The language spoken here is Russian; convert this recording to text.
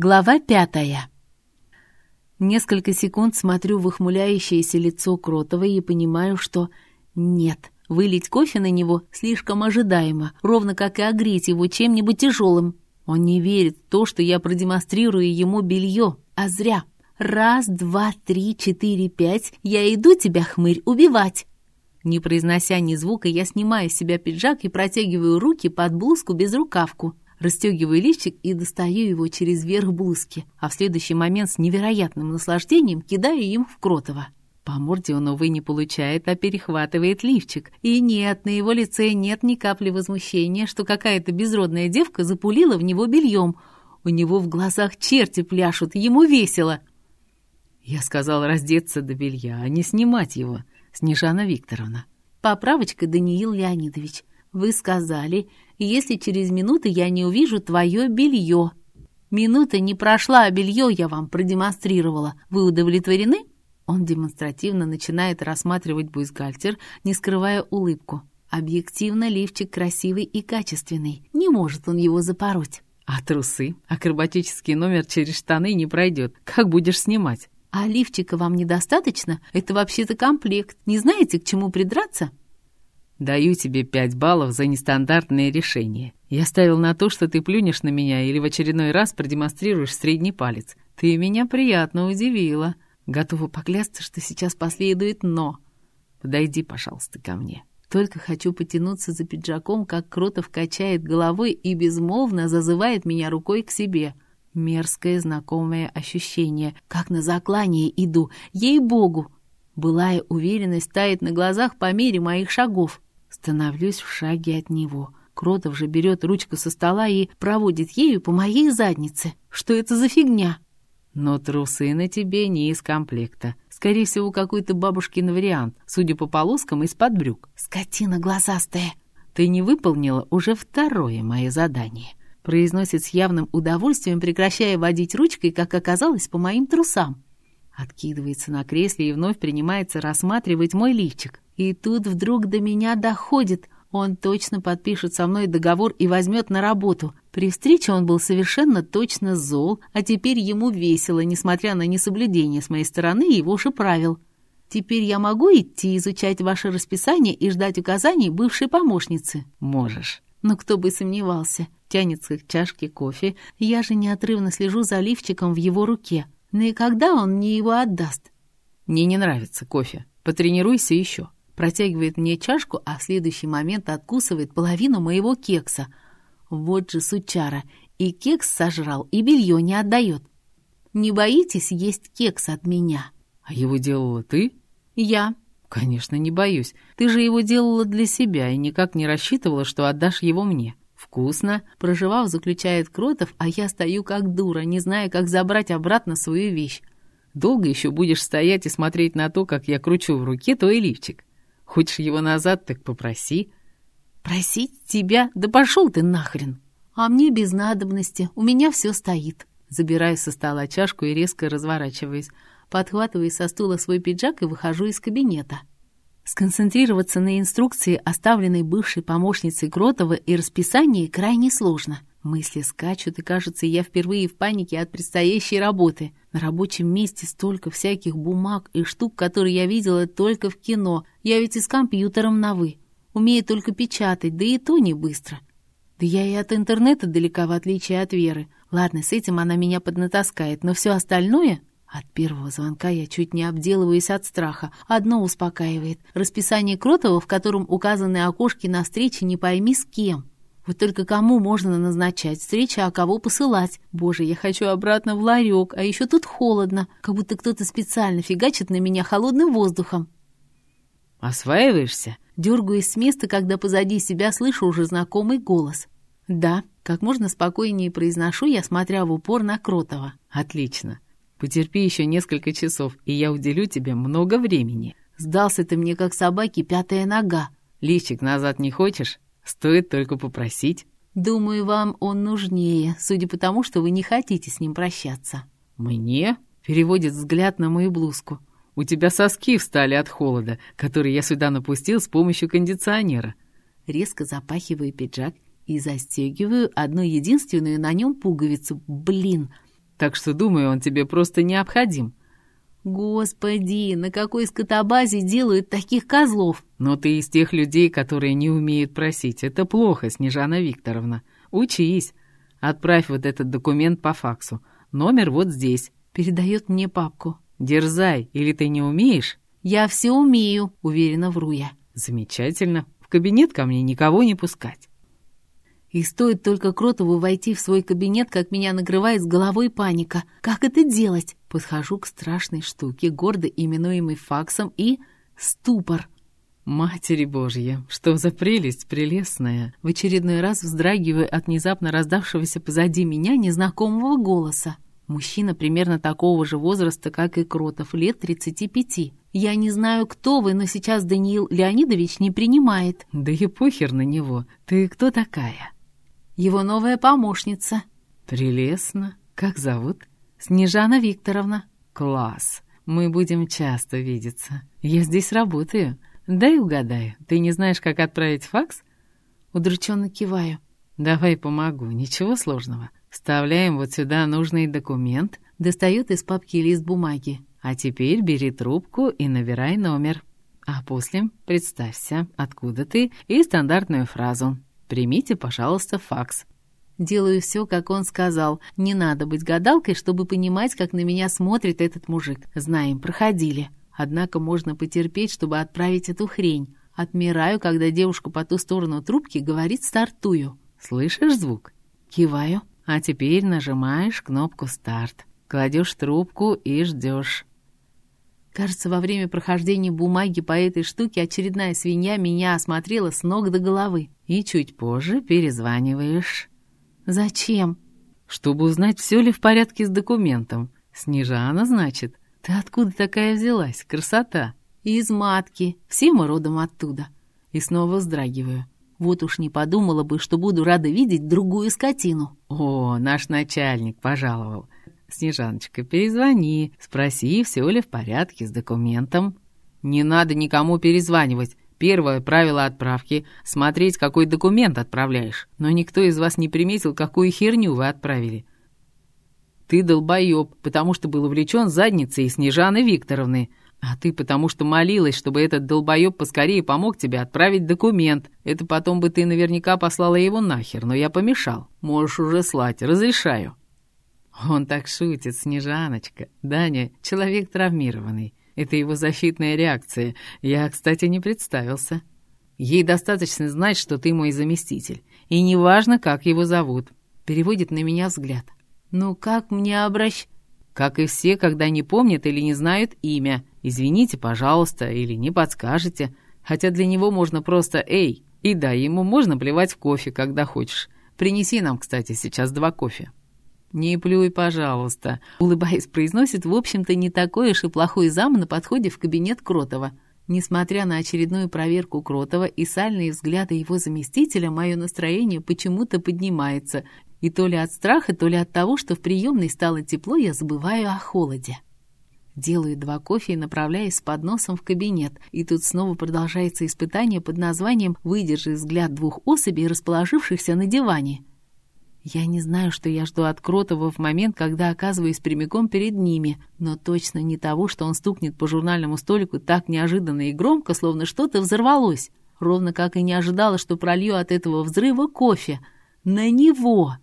Глава пятая. Несколько секунд смотрю в ухмыляющееся лицо Кротовой и понимаю, что нет, вылить кофе на него слишком ожидаемо, ровно как и огреть его чем-нибудь тяжелым. Он не верит в то, что я продемонстрирую ему белье, а зря. Раз, два, три, четыре, пять, я иду тебя, хмырь, убивать. Не произнося ни звука, я снимаю с себя пиджак и протягиваю руки под блузку без рукавку. Расстегиваю лифчик и достаю его через верх блузки, а в следующий момент с невероятным наслаждением кидаю им в Кротова. По морде он, увы, не получает, а перехватывает лифчик. И нет, на его лице нет ни капли возмущения, что какая-то безродная девка запулила в него бельем. У него в глазах черти пляшут, ему весело. Я сказал раздеться до белья, а не снимать его, Снежана Викторовна. Поправочка, Даниил Леонидович. Вы сказали, если через минуту я не увижу твое белье. Минута не прошла, а белье я вам продемонстрировала. Вы удовлетворены? Он демонстративно начинает рассматривать бюстгальтер, не скрывая улыбку. Объективно лифчик красивый и качественный. Не может он его запороть. А трусы? Акробатический номер через штаны не пройдет. Как будешь снимать? А лифчика вам недостаточно? Это вообще-то комплект. Не знаете, к чему придраться? Даю тебе пять баллов за нестандартное решение. Я ставил на то, что ты плюнешь на меня или в очередной раз продемонстрируешь средний палец. Ты меня приятно удивила. Готова поклясться, что сейчас последует «но». Подойди, пожалуйста, ко мне. Только хочу потянуться за пиджаком, как Кротов качает головой и безмолвно зазывает меня рукой к себе. Мерзкое знакомое ощущение, как на заклание иду, ей-богу. Былая уверенность тает на глазах по мере моих шагов. Становлюсь в шаге от него. Кротов же берет ручку со стола и проводит ею по моей заднице. Что это за фигня? Но трусы на тебе не из комплекта. Скорее всего, какой-то бабушкин вариант, судя по полоскам из-под брюк. Скотина глазастая. Ты не выполнила уже второе мое задание. Произносит с явным удовольствием, прекращая водить ручкой, как оказалось, по моим трусам. Откидывается на кресле и вновь принимается рассматривать мой лифчик. И тут вдруг до меня доходит. Он точно подпишет со мной договор и возьмет на работу. При встрече он был совершенно точно зол, а теперь ему весело, несмотря на несоблюдение с моей стороны его же правил. Теперь я могу идти изучать ваше расписание и ждать указаний бывшей помощницы? Можешь. Но кто бы сомневался. Тянется к чашке кофе. Я же неотрывно слежу за лифчиком в его руке. Но и когда он мне его отдаст? Мне не нравится кофе. Потренируйся еще протягивает мне чашку, а в следующий момент откусывает половину моего кекса. Вот же сучара, и кекс сожрал, и белье не отдает. Не боитесь есть кекс от меня? А его делала ты? Я. Конечно, не боюсь. Ты же его делала для себя и никак не рассчитывала, что отдашь его мне. Вкусно. Проживав, заключает Кротов, а я стою как дура, не зная, как забрать обратно свою вещь. Долго еще будешь стоять и смотреть на то, как я кручу в руке твой лифчик. Хочешь его назад, так попроси». «Просить тебя? Да пошел ты нахрен!» «А мне без надобности, у меня все стоит». Забираю со стола чашку и резко разворачиваюсь. Подхватываю со стула свой пиджак и выхожу из кабинета. Сконцентрироваться на инструкции, оставленной бывшей помощницей Кротова, и расписании крайне сложно. Мысли скачут, и кажется, я впервые в панике от предстоящей работы. На рабочем месте столько всяких бумаг и штук, которые я видела только в кино. Я ведь и с компьютером на «вы». Умею только печатать, да и то не быстро. Да я и от интернета далека, в отличие от Веры. Ладно, с этим она меня поднатаскает, но все остальное... От первого звонка я чуть не обделываюсь от страха. Одно успокаивает. Расписание Кротова, в котором указаны окошки на встрече не пойми с кем. Вот только кому можно назначать встречи, а кого посылать? Боже, я хочу обратно в ларек, а еще тут холодно, как будто кто-то специально фигачит на меня холодным воздухом. «Осваиваешься?» Дергаюсь с места, когда позади себя слышу уже знакомый голос. «Да», как можно спокойнее произношу я, смотря в упор на Кротова. «Отлично. Потерпи еще несколько часов, и я уделю тебе много времени. Сдался ты мне, как собаке, пятая нога. Личик назад не хочешь? Стоит только попросить. Думаю, вам он нужнее, судя по тому, что вы не хотите с ним прощаться. Мне? Переводит взгляд на мою блузку. У тебя соски встали от холода, который я сюда напустил с помощью кондиционера. Резко запахиваю пиджак и застегиваю одну единственную на нем пуговицу. Блин, так что, думаю, он тебе просто необходим». «Господи, на какой скотобазе делают таких козлов?» «Но ты из тех людей, которые не умеют просить. Это плохо, Снежана Викторовна. Учись. Отправь вот этот документ по факсу. Номер вот здесь». Передает мне папку. «Дерзай, или ты не умеешь?» «Я все умею», — уверенно вру я. «Замечательно. В кабинет ко мне никого не пускать». И стоит только Кротову войти в свой кабинет, как меня накрывает с головой паника. Как это делать? Подхожу к страшной штуке, гордо именуемой факсом, и... ступор. «Матери Божья, что за прелесть прелестная!» В очередной раз вздрагиваю от внезапно раздавшегося позади меня незнакомого голоса. Мужчина примерно такого же возраста, как и Кротов, лет 35. Я не знаю, кто вы, но сейчас Даниил Леонидович не принимает. Да и похер на него. Ты кто такая? Его новая помощница. Прелестно. Как зовут? Снежана Викторовна. Класс. Мы будем часто видеться. Я здесь работаю. Дай угадаю. Ты не знаешь, как отправить факс? Удрученно киваю. Давай помогу. Ничего сложного. Вставляем вот сюда нужный документ. Достает из папки лист бумаги. А теперь бери трубку и набирай номер. А после представься, откуда ты, и стандартную фразу. «Примите, пожалуйста, факс». Делаю все, как он сказал. Не надо быть гадалкой, чтобы понимать, как на меня смотрит этот мужик. Знаем, проходили. Однако можно потерпеть, чтобы отправить эту хрень. Отмираю, когда девушка по ту сторону трубки говорит «стартую». «Слышишь звук?» Киваю. А теперь нажимаешь кнопку «Старт». Кладешь трубку и ждешь. Кажется, во время прохождения бумаги по этой штуке очередная свинья меня осмотрела с ног до головы. И чуть позже перезваниваешь. Зачем? Чтобы узнать, все ли в порядке с документом. Снежана, значит. Ты откуда такая взялась? Красота. Из матки. Все мы родом оттуда. И снова вздрагиваю. Вот уж не подумала бы, что буду рада видеть другую скотину. О, наш начальник пожаловал. Снежаночка, перезвони, спроси, все ли в порядке с документом. Не надо никому перезванивать. Первое правило отправки — смотреть, какой документ отправляешь. Но никто из вас не приметил, какую херню вы отправили. Ты долбоеб, потому что был увлечен задницей Снежаны Викторовны. А ты потому что молилась, чтобы этот долбоеб поскорее помог тебе отправить документ. Это потом бы ты наверняка послала его нахер, но я помешал. Можешь уже слать, разрешаю». Он так шутит, Снежаночка. Даня — человек травмированный. Это его защитная реакция. Я, кстати, не представился. Ей достаточно знать, что ты мой заместитель. И неважно, как его зовут. Переводит на меня взгляд. «Ну как мне обращ...» Как и все, когда не помнят или не знают имя. Извините, пожалуйста, или не подскажете. Хотя для него можно просто «Эй». И да, ему можно плевать в кофе, когда хочешь. Принеси нам, кстати, сейчас два кофе. «Не плюй, пожалуйста», — улыбаясь, произносит, в общем-то, не такой уж и плохой зам на подходе в кабинет Кротова. Несмотря на очередную проверку Кротова и сальные взгляды его заместителя, мое настроение почему-то поднимается. И то ли от страха, то ли от того, что в приемной стало тепло, я забываю о холоде. Делаю два кофе и направляюсь с подносом в кабинет. И тут снова продолжается испытание под названием «Выдержи взгляд двух особей, расположившихся на диване». Я не знаю, что я жду от Кротова в момент, когда оказываюсь прямиком перед ними, но точно не того, что он стукнет по журнальному столику так неожиданно и громко, словно что-то взорвалось. Ровно как и не ожидала, что пролью от этого взрыва кофе. На него!